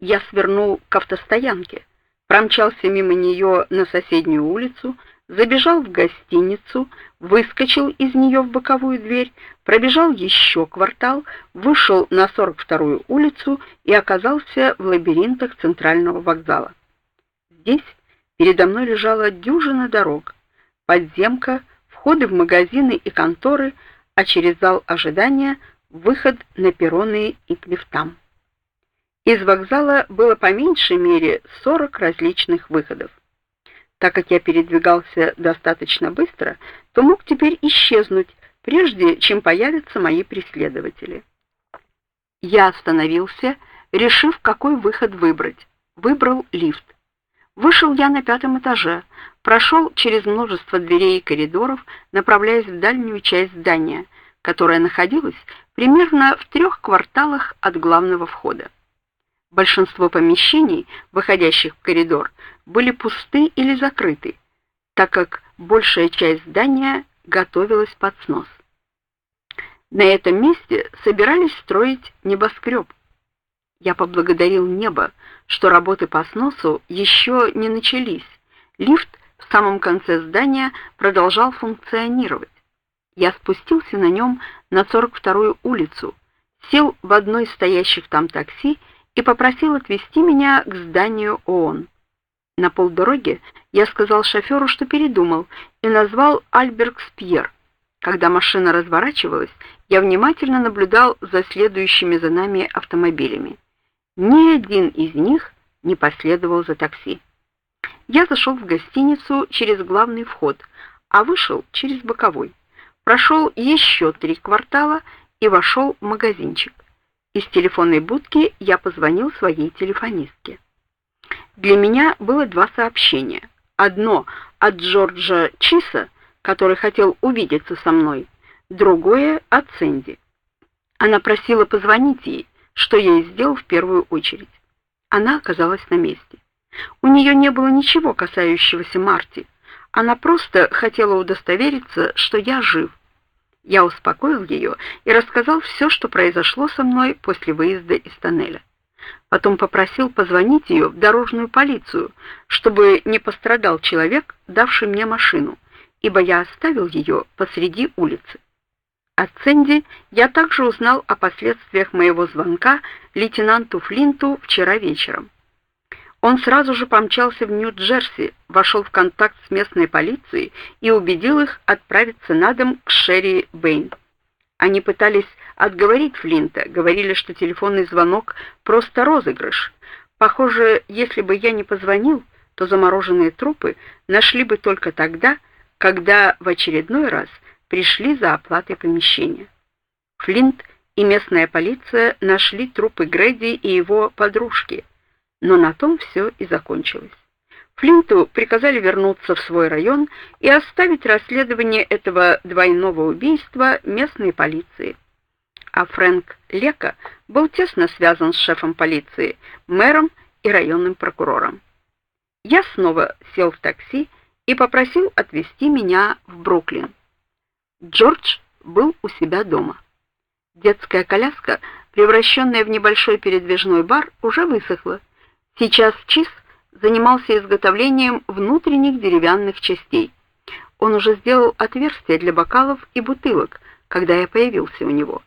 Я свернул к автостоянке, промчался мимо нее на соседнюю улицу, забежал в гостиницу, выскочил из нее в боковую дверь, пробежал еще квартал, вышел на 42-ю улицу и оказался в лабиринтах центрального вокзала. Здесь передо мной лежала дюжина дорог, подземка, входы в магазины и конторы, а через зал ожидания выход на перроны и к лифтам. Из вокзала было по меньшей мере 40 различных выходов. Так как я передвигался достаточно быстро, то мог теперь исчезнуть, прежде чем появятся мои преследователи. Я остановился, решив, какой выход выбрать. Выбрал лифт. Вышел я на пятом этаже, прошел через множество дверей и коридоров, направляясь в дальнюю часть здания, которая находилась примерно в трех кварталах от главного входа. Большинство помещений, выходящих в коридор, были пусты или закрыты, так как большая часть здания готовилась под снос. На этом месте собирались строить небоскреб. Я поблагодарил небо, что работы по сносу еще не начались. Лифт в самом конце здания продолжал функционировать. Я спустился на нем на 42-ю улицу, сел в одно из стоящих там такси и попросил отвезти меня к зданию ООН. На полдороги я сказал шоферу, что передумал, и назвал Альбергс-Пьер. Когда машина разворачивалась, я внимательно наблюдал за следующими за нами автомобилями. Ни один из них не последовал за такси. Я зашел в гостиницу через главный вход, а вышел через боковой. Прошел еще три квартала и вошел в магазинчик. Из телефонной будки я позвонил своей телефонистке. Для меня было два сообщения. Одно от Джорджа Чиса, который хотел увидеться со мной, другое от Сэнди. Она просила позвонить ей, что я и сделал в первую очередь. Она оказалась на месте. У нее не было ничего касающегося Марти. Она просто хотела удостовериться, что я жив. Я успокоил ее и рассказал все, что произошло со мной после выезда из тоннеля. Потом попросил позвонить ее в дорожную полицию, чтобы не пострадал человек, давший мне машину, ибо я оставил ее посреди улицы. От Сэнди я также узнал о последствиях моего звонка лейтенанту Флинту вчера вечером. Он сразу же помчался в Нью-Джерси, вошел в контакт с местной полицией и убедил их отправиться на дом к Шерри Бэйн. Они пытались отговорить Флинта, говорили, что телефонный звонок просто розыгрыш. Похоже, если бы я не позвонил, то замороженные трупы нашли бы только тогда, когда в очередной раз пришли за оплатой помещения. Флинт и местная полиция нашли трупы Грэди и его подружки, но на том все и закончилось. Флинту приказали вернуться в свой район и оставить расследование этого двойного убийства местной полиции. А Фрэнк Лека был тесно связан с шефом полиции, мэром и районным прокурором. Я снова сел в такси и попросил отвезти меня в Бруклин. Джордж был у себя дома. Детская коляска, превращенная в небольшой передвижной бар, уже высохла. Сейчас Чиз занимался изготовлением внутренних деревянных частей. Он уже сделал отверстия для бокалов и бутылок, когда я появился у него.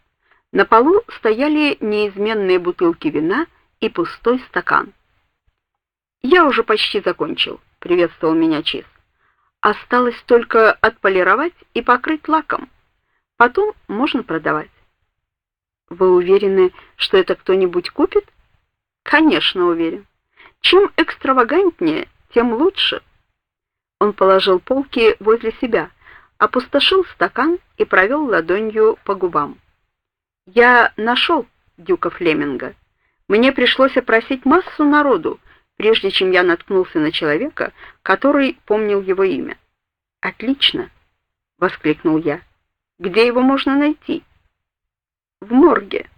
На полу стояли неизменные бутылки вина и пустой стакан. Я уже почти закончил, приветствовал меня Чиз. Осталось только отполировать и покрыть лаком. Потом можно продавать. Вы уверены, что это кто-нибудь купит? Конечно, уверен. Чем экстравагантнее, тем лучше. Он положил полки возле себя, опустошил стакан и провел ладонью по губам. Я нашел дюка Флеминга. Мне пришлось опросить массу народу, прежде чем я наткнулся на человека, который помнил его имя. Отлично, воскликнул я. Где его можно найти? В морге.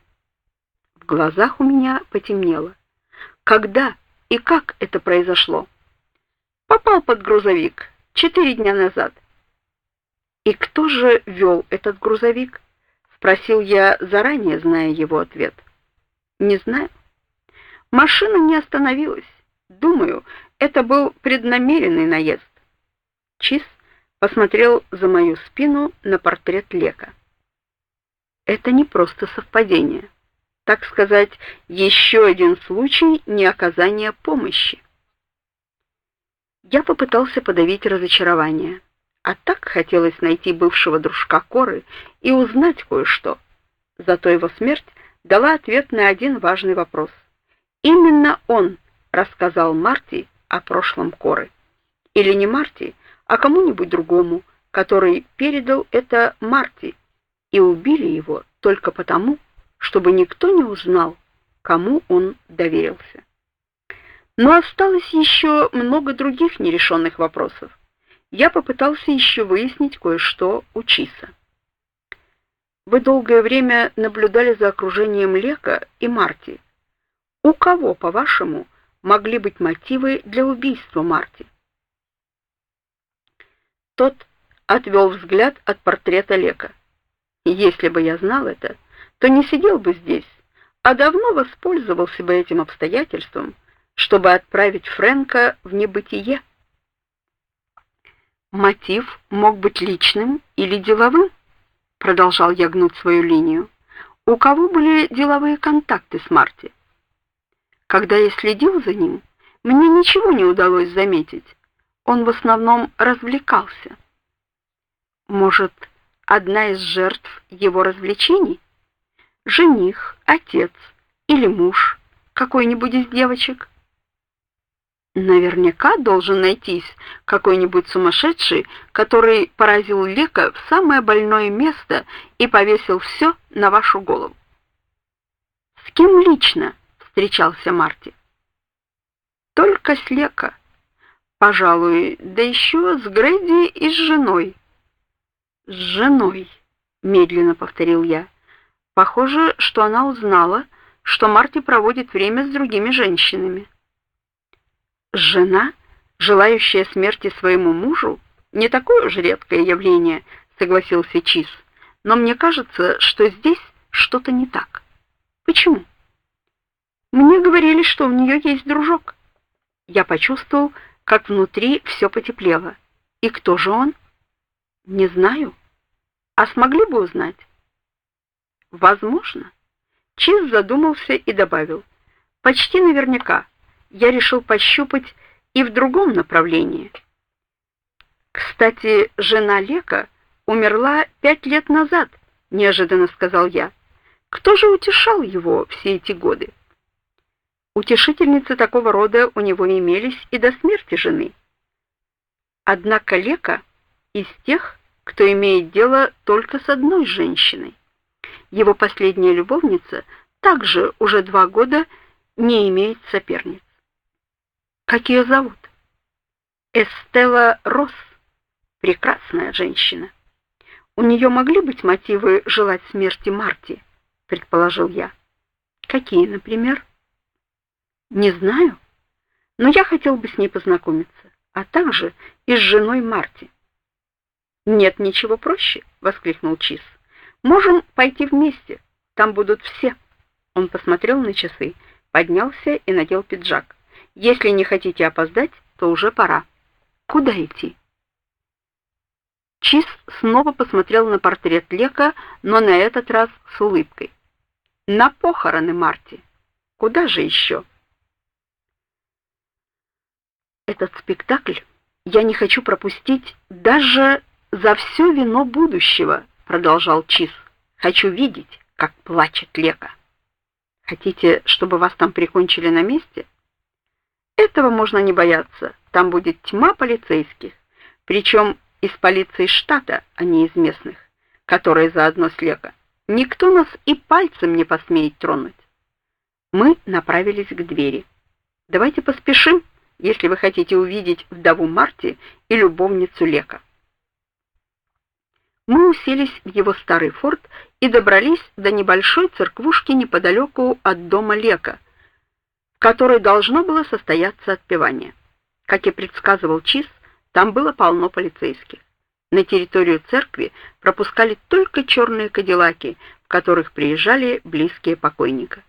В глазах у меня потемнело. Когда и как это произошло? Попал под грузовик четыре дня назад. И кто же вел этот грузовик? спросил я, заранее зная его ответ. Не знаю. Машина не остановилась. Думаю, это был преднамеренный наезд. Чиз посмотрел за мою спину на портрет Лека. Это не просто совпадение. Так сказать, еще один случай неоказания помощи. Я попытался подавить разочарование. А так хотелось найти бывшего дружка Коры и узнать кое-что. Зато его смерть дала ответ на один важный вопрос. Именно он рассказал Марти о прошлом Коры. Или не Марти, а кому-нибудь другому, который передал это Марти, и убили его только потому, чтобы никто не узнал, кому он доверился. Но осталось еще много других нерешенных вопросов. Я попытался еще выяснить кое-что у Чиса. Вы долгое время наблюдали за окружением Лека и Марти. У кого, по-вашему, могли быть мотивы для убийства Марти? Тот отвел взгляд от портрета Лека. Если бы я знал это, то не сидел бы здесь, а давно воспользовался бы этим обстоятельством, чтобы отправить Фрэнка в небытие. Мотив мог быть личным или деловым, продолжал я гнуть свою линию. У кого были деловые контакты с Марти? Когда я следил за ним, мне ничего не удалось заметить. Он в основном развлекался. Может, одна из жертв его развлечений? Жених, отец или муж какой-нибудь из девочек? Наверняка должен найтись какой-нибудь сумасшедший, который поразил Лека в самое больное место и повесил все на вашу голову. С кем лично встречался Марти? Только с Лека. Пожалуй, да еще с Грэди и с женой. С женой, медленно повторил я. Похоже, что она узнала, что Марти проводит время с другими женщинами. Жена, желающая смерти своему мужу, не такое уж редкое явление, согласился Чиз. Но мне кажется, что здесь что-то не так. Почему? Мне говорили, что у нее есть дружок. Я почувствовал, как внутри все потеплело. И кто же он? Не знаю. А смогли бы узнать? Возможно. Чиз задумался и добавил: почти наверняка я решил пощупать и в другом направлении. Кстати, жена Лека умерла пять лет назад, неожиданно сказал я. Кто же утешал его все эти годы? Утешительницы такого рода у него имелись и до смерти жены. Однако Лека из тех, кто имеет дело только с одной женщиной. Его последняя любовница также уже два года не имеет соперниц. Как ее зовут? Эстела Росс. Прекрасная женщина. У нее могли быть мотивы желать смерти Марти, предположил я. Какие, например? Не знаю, но я хотел бы с ней познакомиться, а также и с женой Марти. Нет ничего проще, воскликнул Чиз. Можем пойти вместе. Там будут все. Он посмотрел на часы, поднялся и надел пиджак. Если не хотите опоздать, то уже пора. Куда идти? Чиз снова посмотрел на портрет Лека, но на этот раз с улыбкой. На похороны Марти. Куда же еще? Этот спектакль я не хочу пропустить даже за все вино будущего, продолжал Чиз. Хочу видеть, как плачет Лека. Хотите, чтобы вас там прикончили на месте? Этого можно не бояться. Там будет тьма полицейских, причем из полиции штата, а не из местных, которые заодно с Лека. Никто нас и пальцем не посмеет тронуть. Мы направились к двери. Давайте поспешим, если вы хотите увидеть вдову Марти и любовницу Лека. Мы уселись в его старый форт и добрались до небольшой церквушки неподалеку от дома Лека, в которой должно было состояться отпевание. Как и предсказывал Чиз, там было полно полицейских. На территорию церкви пропускали только черные кадиллаки, в которых приезжали близкие покойника.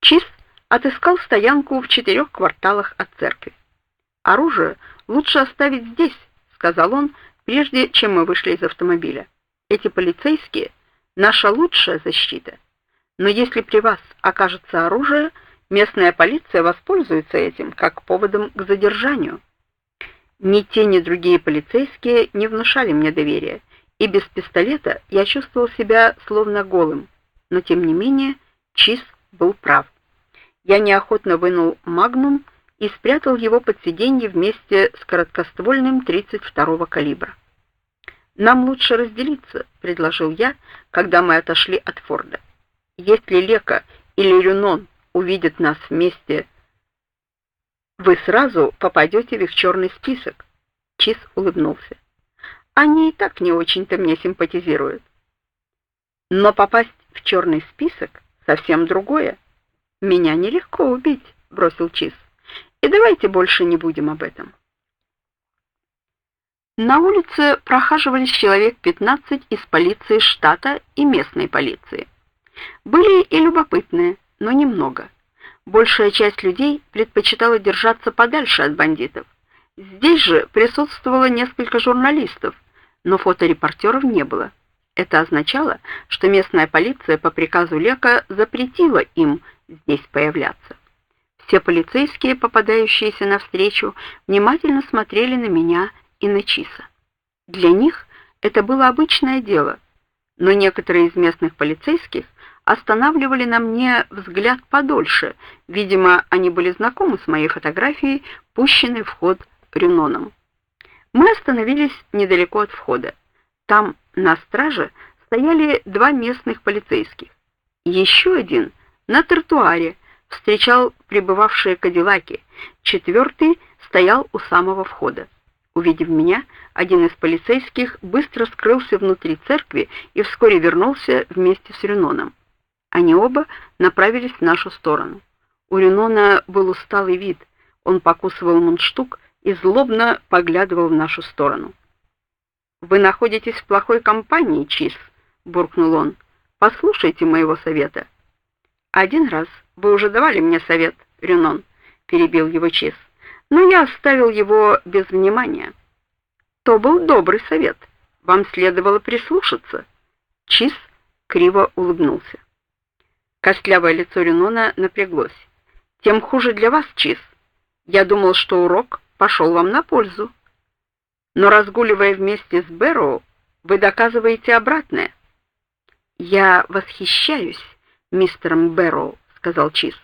Чиз отыскал стоянку в четырех кварталах от церкви. Оружие лучше оставить здесь, сказал он, прежде чем мы вышли из автомобиля. Эти полицейские наша лучшая защита. Но если при вас окажется оружие, местная полиция воспользуется этим как поводом к задержанию. Ни те, ни другие полицейские не внушали мне доверия, и без пистолета я чувствовал себя словно голым. Но тем не менее, Чиз был прав. Я неохотно вынул магнум и спрятал его под сиденье вместе с короткоствольным 32-го калибра. Нам лучше разделиться, предложил я, когда мы отошли от Форда. Если Лека или Рюнон увидят нас вместе, вы сразу попадете в их черный список. Чиз улыбнулся. Они и так не очень-то мне симпатизируют. Но попасть в черный список совсем другое. Меня нелегко убить, бросил Чиз. И давайте больше не будем об этом. На улице прохаживались человек 15 из полиции штата и местной полиции. Были и любопытные, но немного. Большая часть людей предпочитала держаться подальше от бандитов. Здесь же присутствовало несколько журналистов, но фоторепортеров не было. Это означало, что местная полиция по приказу Лека запретила им здесь появляться. Все полицейские, попадающиеся навстречу, внимательно смотрели на меня и на Чиса. Для них это было обычное дело, но некоторые из местных полицейских останавливали на мне взгляд подольше. Видимо, они были знакомы с моей фотографией, пущенной в ход Рюноном. Мы остановились недалеко от входа. Там на страже стояли два местных полицейских. Еще один на тротуаре встречал прибывавшие кадиллаки. Четвертый стоял у самого входа. Увидев меня, один из полицейских быстро скрылся внутри церкви и вскоре вернулся вместе с Рюноном. Они оба направились в нашу сторону. У Ренона был усталый вид. Он покусывал мундштук и злобно поглядывал в нашу сторону. Вы находитесь в плохой компании, Чиз, буркнул он. Послушайте моего совета. Один раз вы уже давали мне совет, Ренон, перебил его Чиз. Но я оставил его без внимания. То был добрый совет. Вам следовало прислушаться. Чиз криво улыбнулся. Костлявое лицо Ренона напряглось. Тем хуже для вас, Чиз. Я думал, что урок пошел вам на пользу. Но разгуливая вместе с Бэрроу, вы доказываете обратное. Я восхищаюсь мистером Бэрроу, сказал Чиз.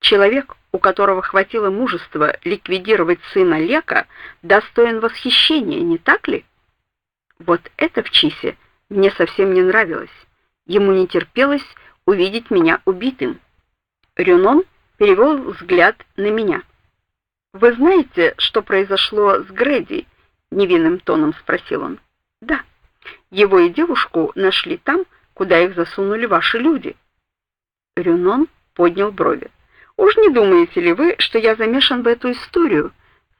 Человек, у которого хватило мужества ликвидировать сына Лека, достоин восхищения, не так ли? Вот это в Чисе мне совсем не нравилось. Ему не терпелось увидеть меня убитым. Рюнон перевел взгляд на меня. Вы знаете, что произошло с Грэди? невинным тоном спросил он. Да. Его и девушку нашли там, куда их засунули ваши люди. Рюнон поднял брови. Уж не думаете ли вы, что я замешан в эту историю?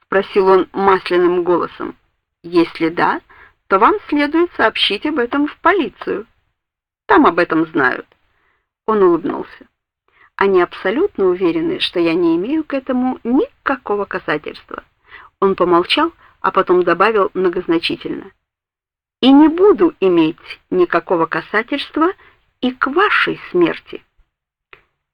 спросил он масляным голосом. Если да, то вам следует сообщить об этом в полицию. Там об этом знают. Он улыбнулся. Они абсолютно уверены, что я не имею к этому никакого касательства. Он помолчал, а потом добавил многозначительно: "И не буду иметь никакого касательства и к вашей смерти".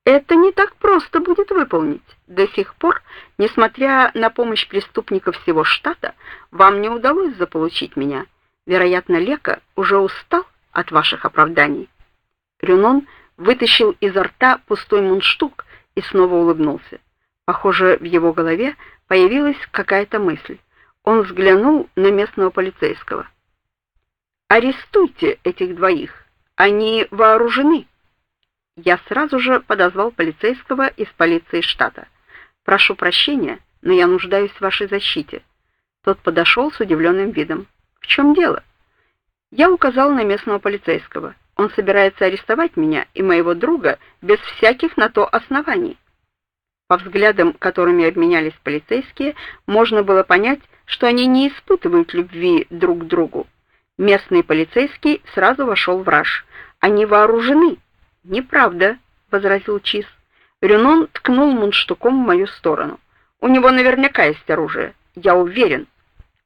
Это не так просто будет выполнить. До сих пор, несмотря на помощь преступников всего штата, вам не удалось заполучить меня. Вероятно, Лека уже устал от ваших оправданий. Рюнон вытащил изо рта пустой мундштук и снова улыбнулся. Похоже, в его голове появилась какая-то мысль. Он взглянул на местного полицейского. Арестуйте этих двоих. Они вооружены. Я сразу же подозвал полицейского из полиции штата. Прошу прощения, но я нуждаюсь в вашей защите. Тот подошел с удивленным видом. В чем дело? Я указал на местного полицейского. Он собирается арестовать меня и моего друга без всяких на то оснований. По взглядам, которыми обменялись полицейские, можно было понять, что они не испытывают любви друг к другу. Местный полицейский сразу вошел в раж. Они вооружены. Неправда, возразил Чиз. Рюнон ткнул мундштуком в мою сторону. У него наверняка есть оружие, я уверен.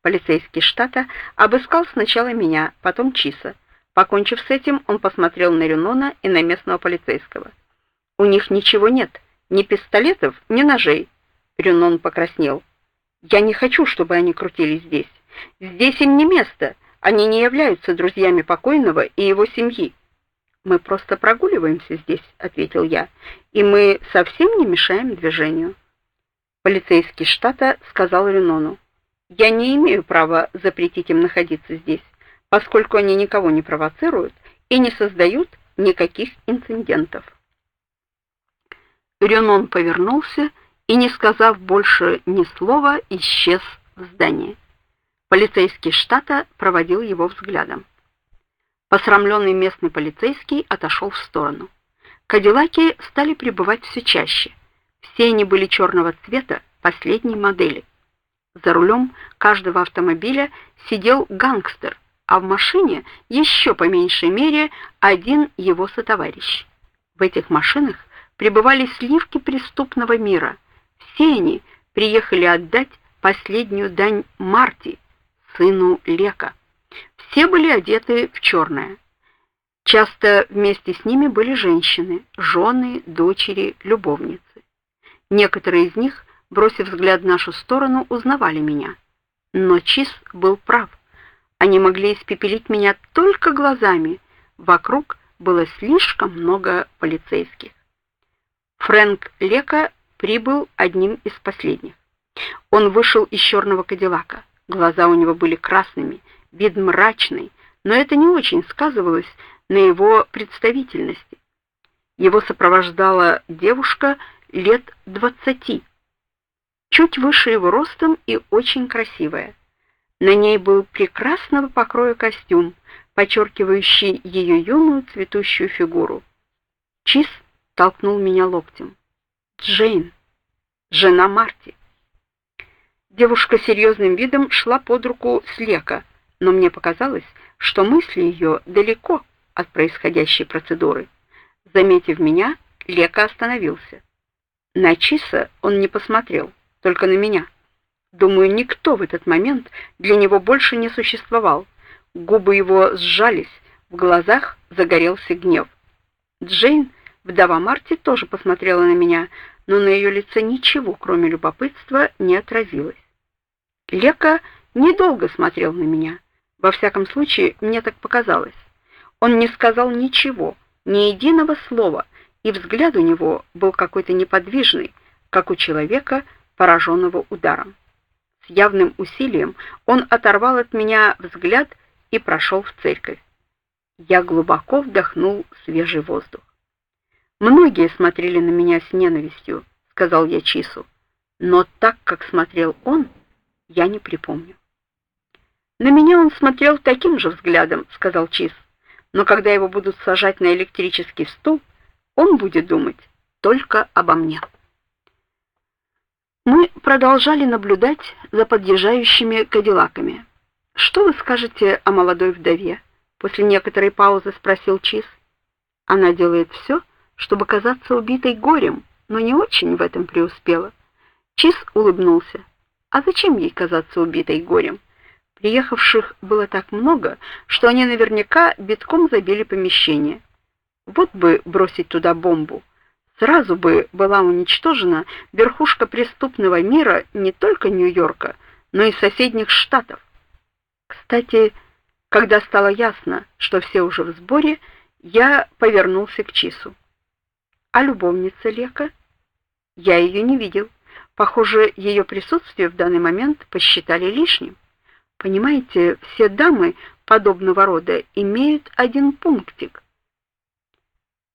Полицейский штата обыскал сначала меня, потом Чиса. Покончив с этим, он посмотрел на Рюнона и на местного полицейского. У них ничего нет, ни пистолетов, ни ножей. Рюнон покраснел. Я не хочу, чтобы они крутились здесь. Здесь им не место. Они не являются друзьями покойного и его семьи. Мы просто прогуливаемся здесь, ответил я. И мы совсем не мешаем движению. Полицейский штата сказал Ренону: "Я не имею права запретить им находиться здесь, поскольку они никого не провоцируют и не создают никаких инцидентов". Ренон повернулся и, не сказав больше ни слова, исчез в здании. Полицейский штата проводил его взглядом. Посрамленный местный полицейский отошел в сторону. Кадиллаки стали прибывать все чаще. Все они были черного цвета, последней модели. За рулем каждого автомобиля сидел гангстер, а в машине еще по меньшей мере один его сотоварищ. В этих машинах пребывали сливки преступного мира. Все они приехали отдать последнюю дань Марти, сыну Лека. Все были одеты в черное. Часто вместе с ними были женщины, жены, дочери, любовницы. Некоторые из них, бросив взгляд в нашу сторону, узнавали меня. Но Чиз был прав. Они могли испепелить меня только глазами. Вокруг было слишком много полицейских. Фрэнк Лека прибыл одним из последних. Он вышел из черного кадиллака. Глаза у него были красными, вид мрачный, но это не очень сказывалось на его представительности. Его сопровождала девушка лет двадцати, чуть выше его ростом и очень красивая. На ней был прекрасного покроя костюм, подчеркивающий ее юную цветущую фигуру. Чиз толкнул меня локтем. Джейн, жена Марти. Девушка серьезным видом шла под руку с Лека, но мне показалось, что мысли ее далеко от происходящей процедуры. Заметив меня, Лека остановился. На Чиса он не посмотрел, только на меня. Думаю, никто в этот момент для него больше не существовал. Губы его сжались, в глазах загорелся гнев. Джейн, вдова Марти, тоже посмотрела на меня, но на ее лице ничего, кроме любопытства, не отразилось. Лека недолго смотрел на меня. Во всяком случае, мне так показалось. Он не сказал ничего, ни единого слова, и взгляд у него был какой-то неподвижный, как у человека, пораженного ударом. С явным усилием он оторвал от меня взгляд и прошел в церковь. Я глубоко вдохнул свежий воздух. Многие смотрели на меня с ненавистью, сказал я Чису. Но так, как смотрел он, я не припомню. На меня он смотрел таким же взглядом, сказал Чиз. Но когда его будут сажать на электрический стул, он будет думать только обо мне. Мы продолжали наблюдать за подъезжающими кадиллаками. Что вы скажете о молодой вдове? После некоторой паузы спросил Чиз. Она делает все, чтобы казаться убитой горем, но не очень в этом преуспела. Чиз улыбнулся. А зачем ей казаться убитой горем? Приехавших было так много, что они наверняка битком забили помещение. Вот бы бросить туда бомбу. Сразу бы была уничтожена верхушка преступного мира не только Нью-Йорка, но и соседних штатов. Кстати, когда стало ясно, что все уже в сборе, я повернулся к Чису. А любовница Лека? Я ее не видел. Похоже, ее присутствие в данный момент посчитали лишним. Понимаете, все дамы подобного рода имеют один пунктик.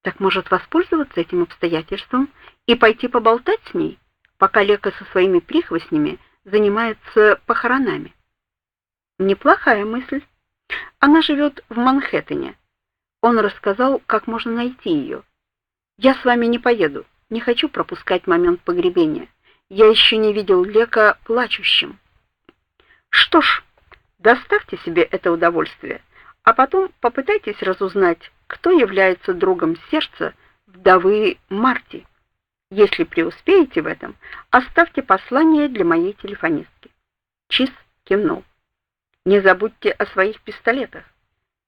Так может воспользоваться этим обстоятельством и пойти поболтать с ней, пока Лека со своими прихвостнями занимается похоронами. Неплохая мысль. Она живет в Манхэттене. Он рассказал, как можно найти ее. Я с вами не поеду. Не хочу пропускать момент погребения. Я еще не видел Лека плачущим. Что ж, доставьте себе это удовольствие, а потом попытайтесь разузнать, кто является другом сердца вдовы Марти. Если преуспеете в этом, оставьте послание для моей телефонистки. Чиз кивнул. Не забудьте о своих пистолетах.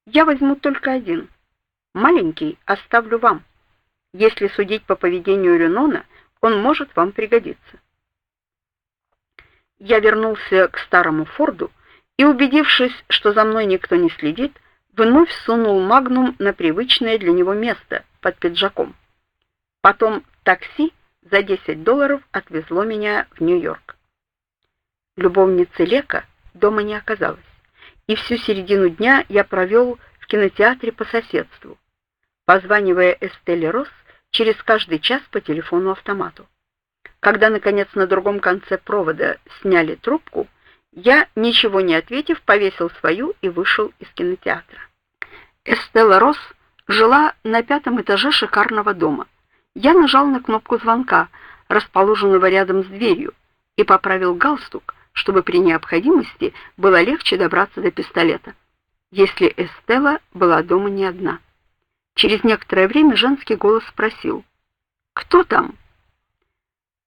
Я возьму только один. Маленький оставлю вам. Если судить по поведению Ренона, он может вам пригодиться. Я вернулся к старому Форду и, убедившись, что за мной никто не следит, вновь сунул Магнум на привычное для него место под пиджаком. Потом такси за 10 долларов отвезло меня в Нью-Йорк. Любовницы Лека дома не оказалось, и всю середину дня я провел в кинотеатре по соседству, позванивая Эстелле Росс через каждый час по телефону-автомату. Когда наконец на другом конце провода сняли трубку, я, ничего не ответив, повесил свою и вышел из кинотеатра. Эстелла Росс жила на пятом этаже шикарного дома. Я нажал на кнопку звонка, расположенного рядом с дверью, и поправил галстук, чтобы при необходимости было легче добраться до пистолета, если Эстелла была дома не одна. Через некоторое время женский голос спросил: "Кто там?"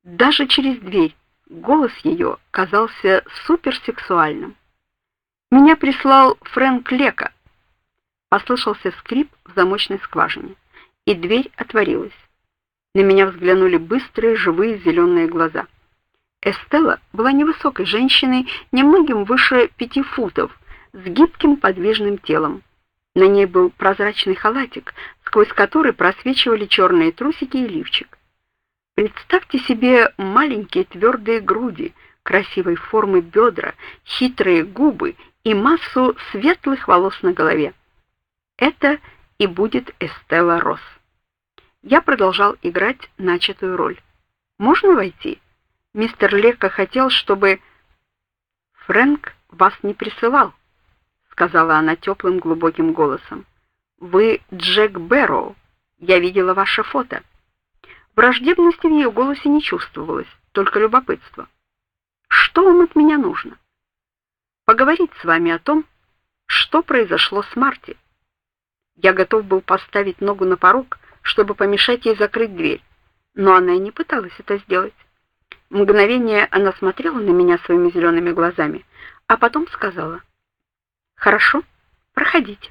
Даже через дверь голос ее казался суперсексуальным. Меня прислал Фрэнк Лека. Послышался скрип в замочной скважине, и дверь отворилась. На меня взглянули быстрые, живые зеленые глаза. Эстелла была невысокой женщиной, немногим выше пяти футов, с гибким подвижным телом. На ней был прозрачный халатик, сквозь который просвечивали черные трусики и лифчик. Представьте себе маленькие твердые груди, красивой формы бедра, хитрые губы и массу светлых волос на голове. Это и будет Эстелла Росс. Я продолжал играть начатую роль. Можно войти? Мистер Лека хотел, чтобы Фрэнк вас не присылал, сказала она теплым глубоким голосом. Вы Джек Бэрроу. Я видела ваше фото. Враждебности в ее голосе не чувствовалось, только любопытство. Что вам от меня нужно? Поговорить с вами о том, что произошло с Марти. Я готов был поставить ногу на порог, чтобы помешать ей закрыть дверь, но она и не пыталась это сделать. Мгновение она смотрела на меня своими зелеными глазами, а потом сказала: "Хорошо, проходите".